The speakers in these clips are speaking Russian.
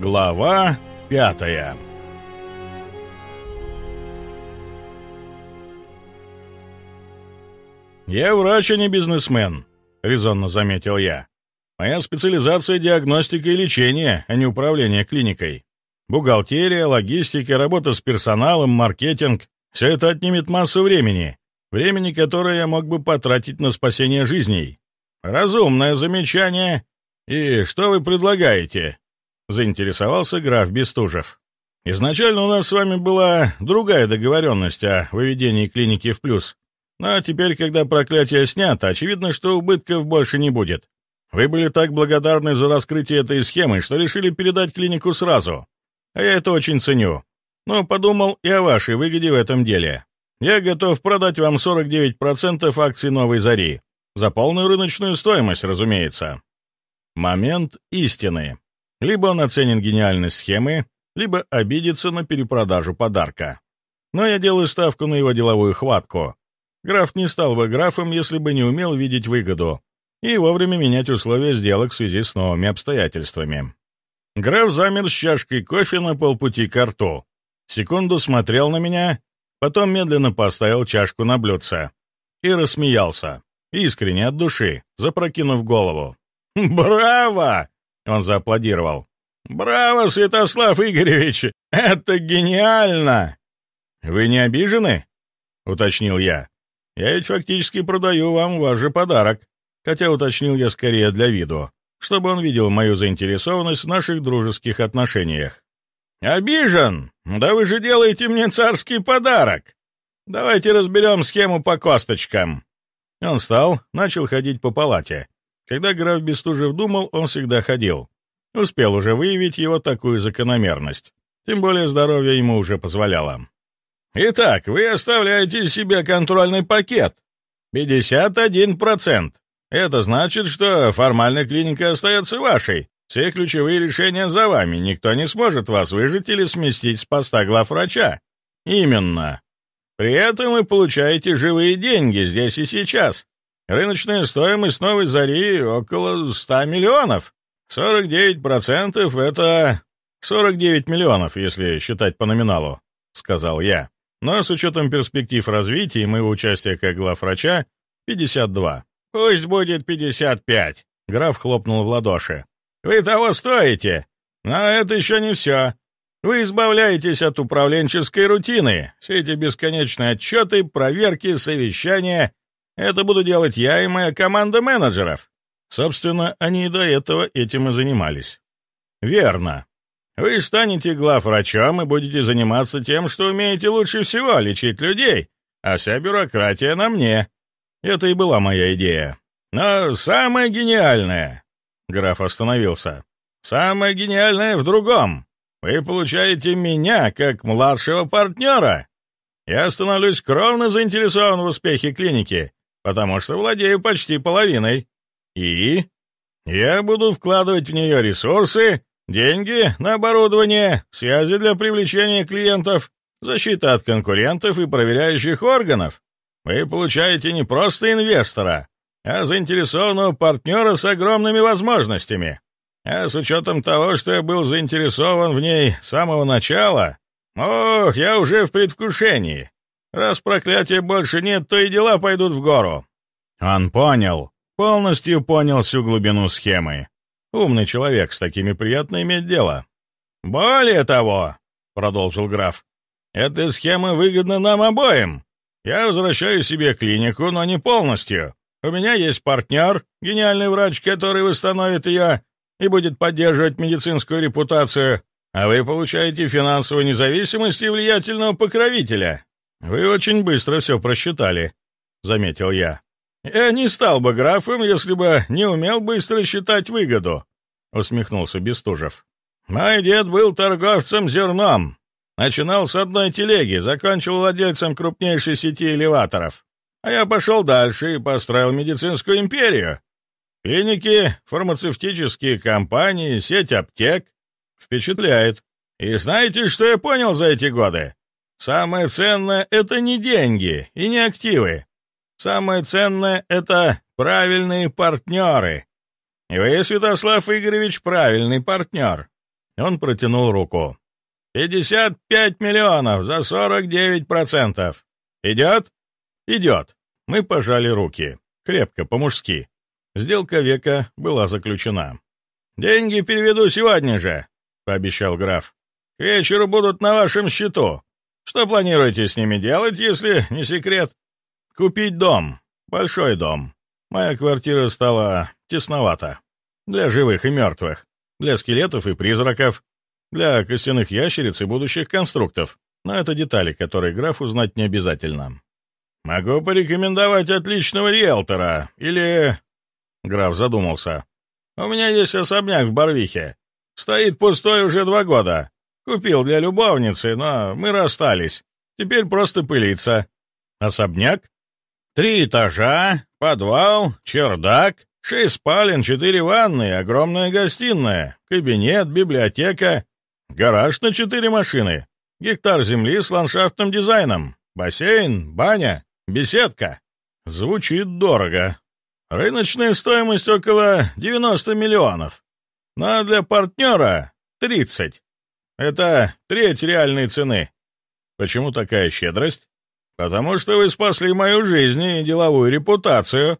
Глава пятая «Я врач, а не бизнесмен», — резонно заметил я. «Моя специализация — диагностика и лечение, а не управление клиникой. Бухгалтерия, логистика, работа с персоналом, маркетинг — все это отнимет массу времени, времени, которое я мог бы потратить на спасение жизней. Разумное замечание. И что вы предлагаете?» Заинтересовался граф Бестужев. «Изначально у нас с вами была другая договоренность о выведении клиники в плюс. Но теперь, когда проклятие снято, очевидно, что убытков больше не будет. Вы были так благодарны за раскрытие этой схемы, что решили передать клинику сразу. А я это очень ценю. Но подумал и о вашей выгоде в этом деле. Я готов продать вам 49% акций «Новой Зари». За полную рыночную стоимость, разумеется. Момент истины. Либо он оценит гениальность схемы, либо обидится на перепродажу подарка. Но я делаю ставку на его деловую хватку. Граф не стал бы графом, если бы не умел видеть выгоду и вовремя менять условия сделок в связи с новыми обстоятельствами. Граф замер с чашкой кофе на полпути к рту. Секунду смотрел на меня, потом медленно поставил чашку на блюдце и рассмеялся, искренне от души, запрокинув голову. «Браво!» Он зааплодировал. «Браво, Святослав Игоревич! Это гениально!» «Вы не обижены?» — уточнил я. «Я ведь фактически продаю вам ваш же подарок». Хотя уточнил я скорее для виду, чтобы он видел мою заинтересованность в наших дружеских отношениях. «Обижен? Да вы же делаете мне царский подарок! Давайте разберем схему по косточкам». Он встал, начал ходить по палате, когда граф Бестужев думал, он всегда ходил. Успел уже выявить его такую закономерность. Тем более здоровье ему уже позволяло. «Итак, вы оставляете себе контрольный пакет. 51%. Это значит, что формально клиника остается вашей. Все ключевые решения за вами. Никто не сможет вас выжить или сместить с поста главврача. Именно. При этом вы получаете живые деньги здесь и сейчас. Рыночная стоимость новой зари около 100 миллионов. 49% — это 49 миллионов, если считать по номиналу, — сказал я. Но с учетом перспектив развития и моего участия как главврача — 52. «Пусть будет 55», — граф хлопнул в ладоши. «Вы того стоите, но это еще не все. Вы избавляетесь от управленческой рутины, все эти бесконечные отчеты, проверки, совещания это буду делать я и моя команда менеджеров. Собственно, они и до этого этим и занимались. Верно. Вы станете главврачом и будете заниматься тем, что умеете лучше всего — лечить людей, а вся бюрократия на мне. Это и была моя идея. Но самое гениальное... Граф остановился. Самое гениальное в другом. Вы получаете меня как младшего партнера. Я становлюсь кровно заинтересован в успехе клиники потому что владею почти половиной. И я буду вкладывать в нее ресурсы, деньги на оборудование, связи для привлечения клиентов, защита от конкурентов и проверяющих органов. Вы получаете не просто инвестора, а заинтересованного партнера с огромными возможностями. А с учетом того, что я был заинтересован в ней с самого начала, ох, я уже в предвкушении. Раз проклятия больше нет, то и дела пойдут в гору». Он понял, полностью понял всю глубину схемы. Умный человек, с такими приятно иметь дело. «Более того», — продолжил граф, — «эта схема выгодна нам обоим. Я возвращаю себе клинику, но не полностью. У меня есть партнер, гениальный врач, который восстановит ее и будет поддерживать медицинскую репутацию, а вы получаете финансовую независимость и влиятельного покровителя. «Вы очень быстро все просчитали», — заметил я. «Я не стал бы графом, если бы не умел быстро считать выгоду», — усмехнулся Бестужев. «Мой дед был торговцем зерном. Начинал с одной телеги, закончил владельцем крупнейшей сети элеваторов. А я пошел дальше и построил медицинскую империю. Клиники, фармацевтические компании, сеть аптек. Впечатляет. И знаете, что я понял за эти годы? Самое ценное — это не деньги и не активы. Самое ценное — это правильные партнеры. И вы, Святослав Игоревич, правильный партнер. Он протянул руку. «Пятьдесят пять миллионов за сорок девять процентов. Идет?» «Идет». Мы пожали руки. Крепко, по-мужски. Сделка века была заключена. «Деньги переведу сегодня же», — пообещал граф. «К вечеру будут на вашем счету. Что планируете с ними делать, если не секрет?» «Купить дом. Большой дом. Моя квартира стала тесновата. Для живых и мертвых. Для скелетов и призраков. Для костяных ящериц и будущих конструктов. Но это детали, которые графу знать не обязательно. «Могу порекомендовать отличного риэлтора. Или...» Граф задумался. «У меня есть особняк в Барвихе. Стоит пустой уже два года. Купил для любовницы, но мы расстались. Теперь просто пылится. Особняк? Три этажа, подвал, чердак, шесть спален, четыре ванны, огромная гостиная, кабинет, библиотека, гараж на четыре машины, гектар земли с ландшафтным дизайном, бассейн, баня, беседка. Звучит дорого. Рыночная стоимость около 90 миллионов. Но для партнера 30. Это треть реальной цены. Почему такая щедрость? Потому что вы спасли мою жизнь и деловую репутацию.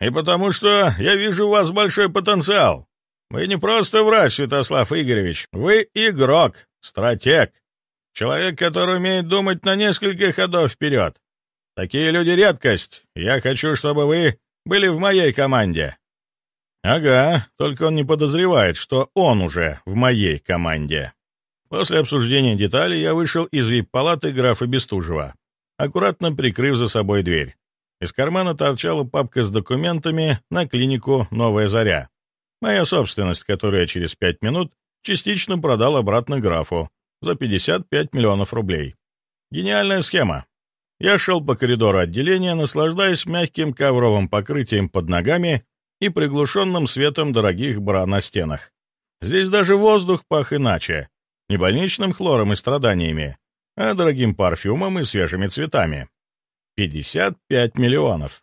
И потому что я вижу у вас большой потенциал. Вы не просто врач, Святослав Игоревич. Вы игрок, стратег. Человек, который умеет думать на несколько ходов вперед. Такие люди редкость. Я хочу, чтобы вы были в моей команде. Ага, только он не подозревает, что он уже в моей команде. После обсуждения деталей я вышел из вип-палаты графа Бестужева аккуратно прикрыв за собой дверь. Из кармана торчала папка с документами на клинику «Новая заря». Моя собственность, которую я через пять минут частично продал обратно графу за 55 миллионов рублей. Гениальная схема. Я шел по коридору отделения, наслаждаясь мягким ковровым покрытием под ногами и приглушенным светом дорогих бра на стенах. Здесь даже воздух пах иначе, не больничным хлором и страданиями, а дорогим парфюмом и свежими цветами. 55 миллионов.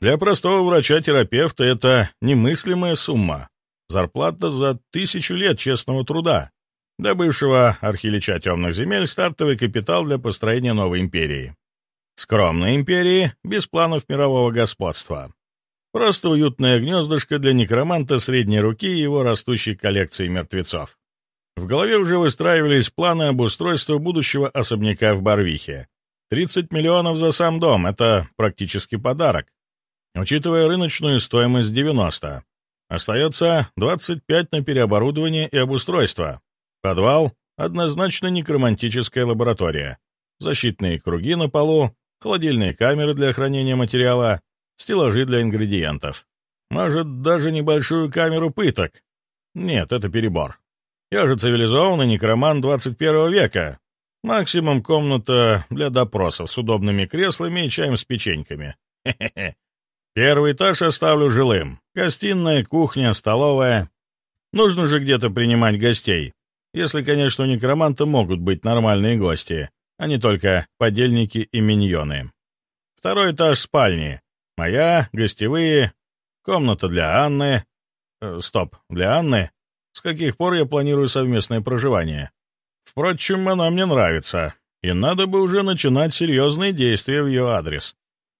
Для простого врача-терапевта это немыслимая сумма. Зарплата за тысячу лет честного труда. Для бывшего архилича темных земель стартовый капитал для построения новой империи. Скромной империи, без планов мирового господства. Просто уютное гнездышко для некроманта средней руки и его растущей коллекции мертвецов. В голове уже выстраивались планы обустройства будущего особняка в Барвихе. 30 миллионов за сам дом — это практически подарок. Учитывая рыночную стоимость 90. Остается 25 на переоборудование и обустройство. Подвал — однозначно некромантическая лаборатория. Защитные круги на полу, холодильные камеры для хранения материала, стеллажи для ингредиентов. Может, даже небольшую камеру пыток. Нет, это перебор. Я же цивилизованный некроман 21 века. Максимум комната для допросов с удобными креслами и чаем с печеньками. Первый этаж оставлю жилым. Гостиная, кухня, столовая. Нужно же где-то принимать гостей. Если, конечно, у некроманта могут быть нормальные гости, а не только подельники и миньоны. Второй этаж спальни. Моя, гостевые, комната для Анны. Э, стоп, для Анны? С каких пор я планирую совместное проживание. Впрочем, она мне нравится, и надо бы уже начинать серьезные действия в ее адрес.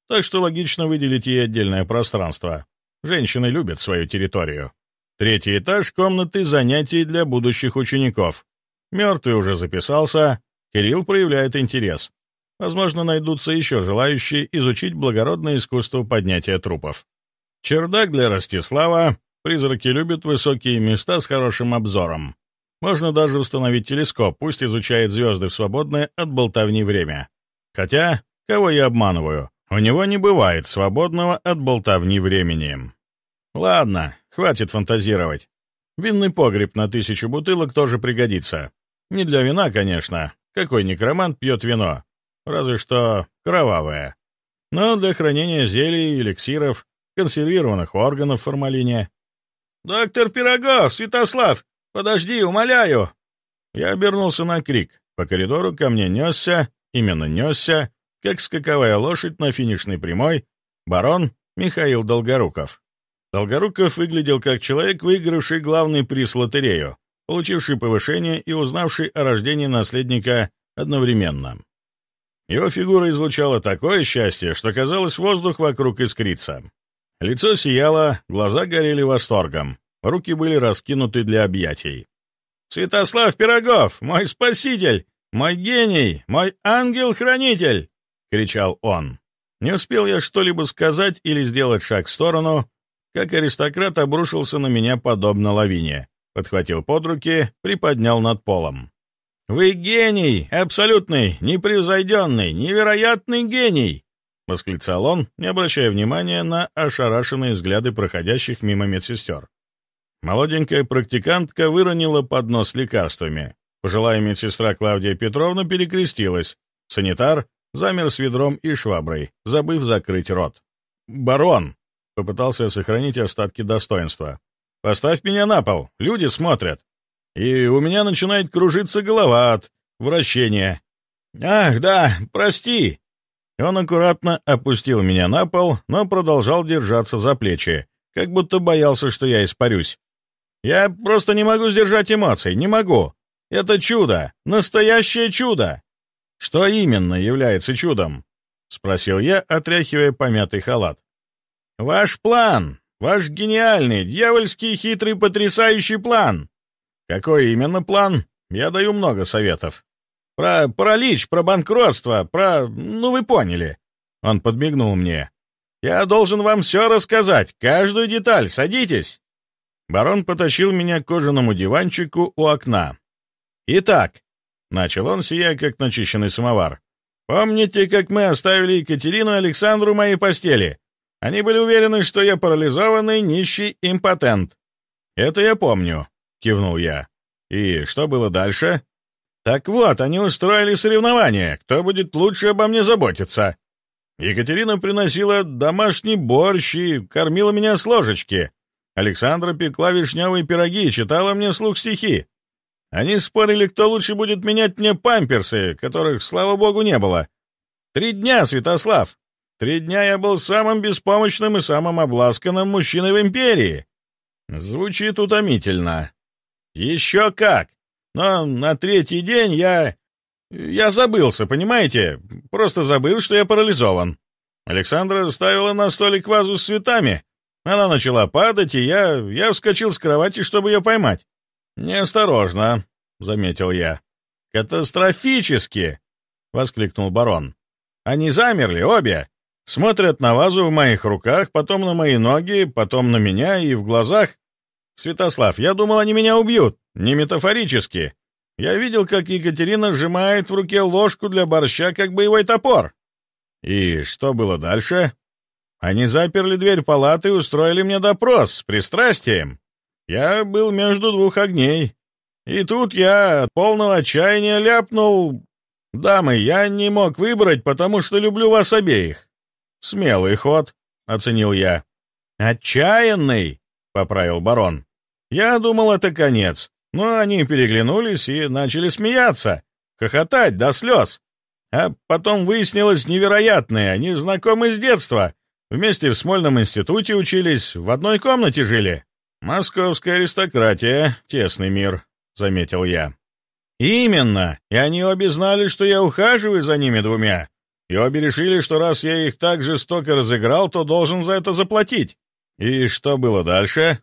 Так что логично выделить ей отдельное пространство. Женщины любят свою территорию. Третий этаж — комнаты занятий для будущих учеников. Мертвый уже записался, Кирилл проявляет интерес. Возможно, найдутся еще желающие изучить благородное искусство поднятия трупов. Чердак для Ростислава, Призраки любят высокие места с хорошим обзором. Можно даже установить телескоп, пусть изучает звезды в свободное от болтовни время. Хотя, кого я обманываю, у него не бывает свободного от болтовни времени. Ладно, хватит фантазировать. Винный погреб на тысячу бутылок тоже пригодится. Не для вина, конечно. Какой некромант пьет вино? Разве что кровавое. Но для хранения зелий, эликсиров, консервированных органов в формалине. «Доктор Пирогов! Святослав! Подожди, умоляю!» Я обернулся на крик. По коридору ко мне несся, именно несся, как скаковая лошадь на финишной прямой, барон Михаил Долгоруков. Долгоруков выглядел как человек, выигравший главный приз лотерею. получивший повышение и узнавший о рождении наследника одновременно. Его фигура излучала такое счастье, что, казалось, воздух вокруг искрится. Лицо сияло, глаза горели восторгом, руки были раскинуты для объятий. «Святослав Пирогов, мой спаситель, мой гений, мой ангел-хранитель!» — кричал он. Не успел я что-либо сказать или сделать шаг в сторону, как аристократ обрушился на меня подобно лавине, подхватил под руки, приподнял над полом. «Вы гений! Абсолютный, непревзойденный, невероятный гений!» — восклицал он, не обращая внимания на ошарашенные взгляды проходящих мимо медсестер. Молоденькая практикантка выронила поднос с лекарствами. Пожилая медсестра Клавдия Петровна перекрестилась. Санитар замер с ведром и шваброй, забыв закрыть рот. «Барон!» — попытался сохранить остатки достоинства. «Поставь меня на пол, люди смотрят!» и у меня начинает кружиться голова от вращения. «Ах, да, прости!» Он аккуратно опустил меня на пол, но продолжал держаться за плечи, как будто боялся, что я испарюсь. «Я просто не могу сдержать эмоций, не могу. Это чудо, настоящее чудо!» «Что именно является чудом?» — спросил я, отряхивая помятый халат. «Ваш план, ваш гениальный, дьявольский, хитрый, потрясающий план!» «Какой именно план? Я даю много советов. Про паралич, про банкротство, про... Ну, вы поняли». Он подмигнул мне. «Я должен вам все рассказать, каждую деталь, садитесь». Барон потащил меня к кожаному диванчику у окна. «Итак», — начал он, сияя как начищенный самовар, «помните, как мы оставили Екатерину и Александру моей постели? Они были уверены, что я парализованный, нищий импотент. Это я помню. — кивнул я. «И что было дальше?» «Так вот, они устроили соревнование, кто будет лучше обо мне заботиться. Екатерина приносила домашний борщ и кормила меня с ложечки. Александра пекла вишневые пироги и читала мне вслух стихи. Они спорили, кто лучше будет менять мне памперсы, которых, слава богу, не было. Три дня, Святослав. Три дня я был самым беспомощным и самым обласканным мужчиной в империи. Звучит утомительно. «Еще как! Но на третий день я... Я забылся, понимаете? Просто забыл, что я парализован. Александра ставила на столик вазу с цветами. Она начала падать, и я... Я вскочил с кровати, чтобы ее поймать. «Неосторожно», — заметил я. «Катастрофически!» — воскликнул барон. «Они замерли, обе. Смотрят на вазу в моих руках, потом на мои ноги, потом на меня и в глазах. «Святослав, я думал, они меня убьют. Не метафорически. Я видел, как Екатерина сжимает в руке ложку для борща, как боевой топор». «И что было дальше?» «Они заперли дверь палаты и устроили мне допрос с пристрастием. Я был между двух огней. И тут я от полного отчаяния ляпнул... Дамы, я не мог выбрать, потому что люблю вас обеих». «Смелый ход», — оценил я. «Отчаянный», — поправил барон. Я думал, это конец, но они переглянулись и начали смеяться, хохотать до слез. А потом выяснилось невероятное, они знакомы с детства, вместе в Смольном институте учились, в одной комнате жили. «Московская аристократия, тесный мир», — заметил я. «Именно, и они обе знали, что я ухаживаю за ними двумя, и обе решили, что раз я их так жестоко разыграл, то должен за это заплатить. И что было дальше?»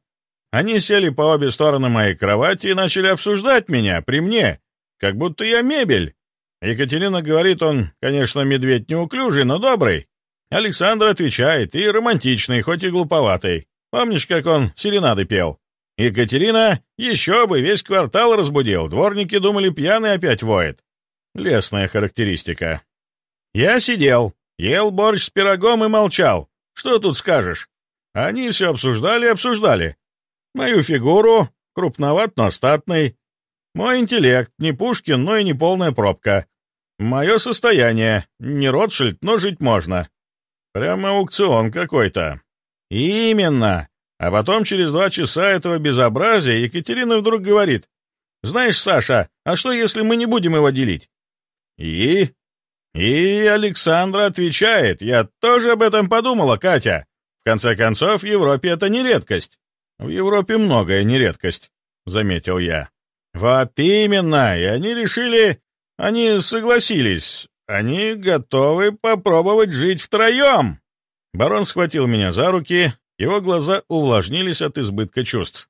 Они сели по обе стороны моей кровати и начали обсуждать меня при мне, как будто я мебель. Екатерина говорит, он, конечно, медведь неуклюжий, но добрый. Александр отвечает, и романтичный, хоть и глуповатый. Помнишь, как он серенады пел? Екатерина еще бы весь квартал разбудил, дворники думали, пьяный опять воет. Лесная характеристика. Я сидел, ел борщ с пирогом и молчал. Что тут скажешь? Они все обсуждали и обсуждали. Мою фигуру, крупноват, но статный. Мой интеллект, не Пушкин, но и не полная пробка. Мое состояние, не Ротшильд, но жить можно. Прямо аукцион какой-то. Именно. А потом через два часа этого безобразия Екатерина вдруг говорит. «Знаешь, Саша, а что, если мы не будем его делить?» «И?» И Александра отвечает. «Я тоже об этом подумала, Катя. В конце концов, в Европе это не редкость. «В Европе многое не редкость», — заметил я. «Вот именно! И они решили... Они согласились. Они готовы попробовать жить втроем!» Барон схватил меня за руки, его глаза увлажнились от избытка чувств.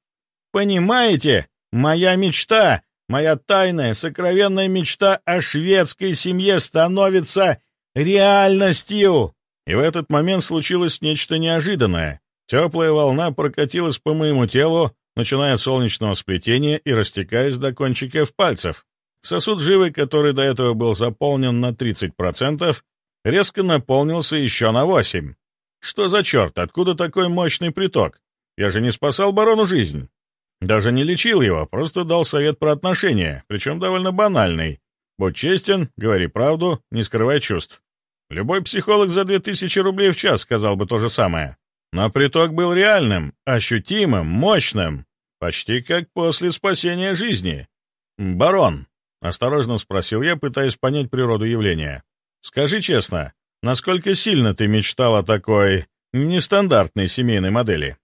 «Понимаете, моя мечта, моя тайная, сокровенная мечта о шведской семье становится реальностью!» И в этот момент случилось нечто неожиданное. Теплая волна прокатилась по моему телу, начиная от солнечного сплетения и растекаясь до кончиков пальцев. Сосуд живы, который до этого был заполнен на 30%, резко наполнился еще на 8%. Что за черт, откуда такой мощный приток? Я же не спасал барону жизнь. Даже не лечил его, просто дал совет про отношения, причем довольно банальный. Будь честен, говори правду, не скрывай чувств. Любой психолог за 2000 рублей в час сказал бы то же самое. Но приток был реальным, ощутимым, мощным, почти как после спасения жизни. «Барон», — осторожно спросил я, пытаясь понять природу явления, — «скажи честно, насколько сильно ты мечтал о такой нестандартной семейной модели?»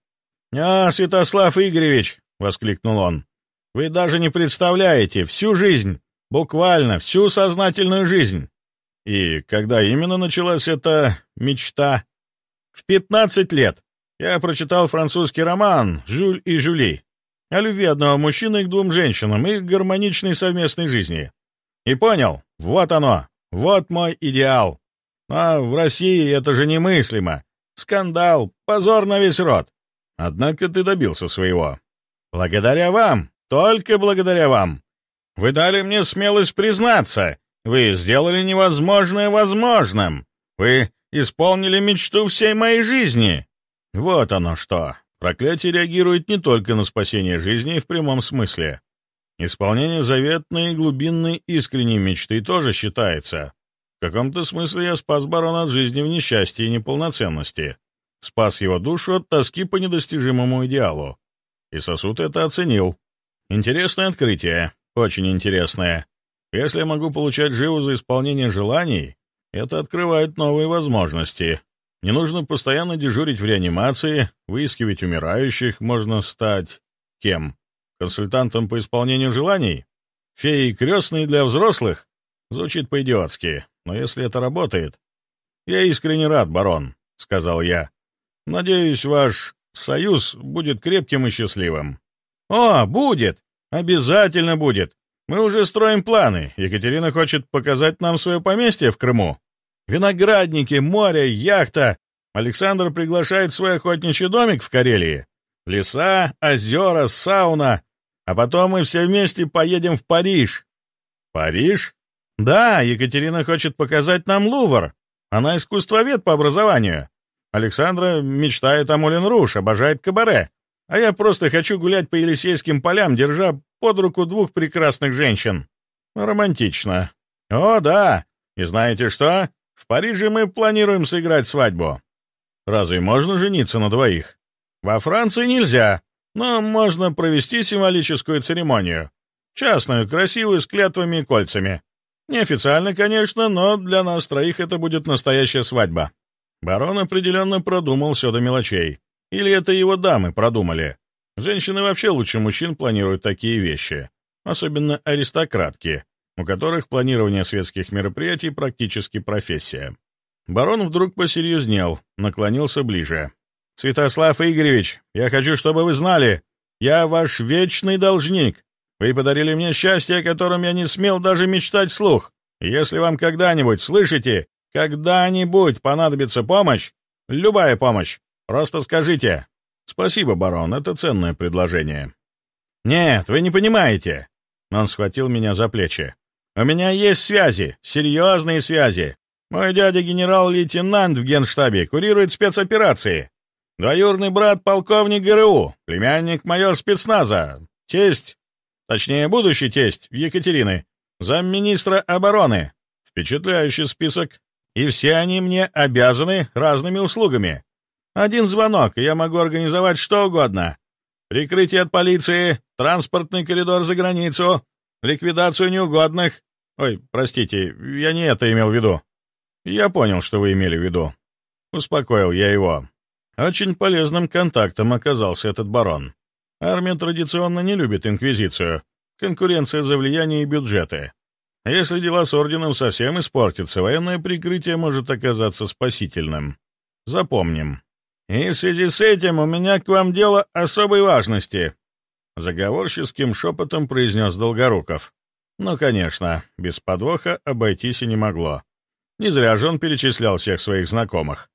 «А, Святослав Игоревич», — воскликнул он, — «вы даже не представляете, всю жизнь, буквально всю сознательную жизнь и когда именно началась эта мечта? В 15 лет. Я прочитал французский роман «Жюль и Жюли» о любви одного мужчины к двум женщинам и гармоничной совместной жизни. И понял, вот оно, вот мой идеал. А в России это же немыслимо. Скандал, позор на весь род. Однако ты добился своего. Благодаря вам, только благодаря вам. Вы дали мне смелость признаться, вы сделали невозможное возможным. Вы исполнили мечту всей моей жизни. Вот оно что. Проклятие реагирует не только на спасение жизни в прямом смысле. Исполнение заветной, глубинной, искренней мечты тоже считается. В каком-то смысле я спас барона от жизни в несчастье и неполноценности. Спас его душу от тоски по недостижимому идеалу. И сосуд это оценил. Интересное открытие. Очень интересное. Если я могу получать живу за исполнение желаний, это открывает новые возможности. Не нужно постоянно дежурить в реанимации, выискивать умирающих, можно стать... кем? Консультантом по исполнению желаний? Феей крестной для взрослых? Звучит по-идиотски, но если это работает... «Я искренне рад, барон», — сказал я. «Надеюсь, ваш союз будет крепким и счастливым». «О, будет! Обязательно будет! Мы уже строим планы. Екатерина хочет показать нам свое поместье в Крыму. Виноградники, море, яхта. Александр приглашает свой охотничий домик в Карелии. Леса, озера, сауна. А потом мы все вместе поедем в Париж. Париж? Да, Екатерина хочет показать нам Лувр. Она искусствовед по образованию. Александра мечтает о Мулен-Руш, обожает кабаре. А я просто хочу гулять по Елисейским полям, держа под руку двух прекрасных женщин. Романтично. О, да. И знаете что? В Париже мы планируем сыграть свадьбу. Разве можно жениться на двоих? Во Франции нельзя, но можно провести символическую церемонию. Частную, красивую, с клятвами и кольцами. Неофициально, конечно, но для нас троих это будет настоящая свадьба. Барон определенно продумал все до мелочей. Или это его дамы продумали. Женщины вообще лучше мужчин планируют такие вещи, особенно аристократки, у которых планирование светских мероприятий практически профессия. Барон вдруг посерьезнел, наклонился ближе. «Святослав Игоревич, я хочу, чтобы вы знали, я ваш вечный должник. Вы подарили мне счастье, о котором я не смел даже мечтать вслух. Если вам когда-нибудь, слышите, когда-нибудь понадобится помощь, любая помощь, просто скажите, «Спасибо, барон, это ценное предложение». «Нет, вы не понимаете». Он схватил меня за плечи. «У меня есть связи, серьезные связи. Мой дядя генерал-лейтенант в генштабе, курирует спецоперации. Двоюрный брат полковник ГРУ, племянник майор спецназа, тесть, точнее, будущий тесть Екатерины, замминистра обороны. Впечатляющий список. И все они мне обязаны разными услугами. Один звонок, и я могу организовать что угодно. Прикрытие от полиции, транспортный коридор за границу, ликвидацию неугодных. Ой, простите, я не это имел в виду. Я понял, что вы имели в виду. Успокоил я его. Очень полезным контактом оказался этот барон. Армия традиционно не любит инквизицию. конкуренция за влияние и бюджеты. Если дела с орденом совсем испортятся, военное прикрытие может оказаться спасительным. Запомним. И в связи с этим у меня к вам дело особой важности, заговорческим шепотом произнес Долгоруков. Ну, конечно, без подвоха обойтись и не могло. Не зря же он перечислял всех своих знакомых.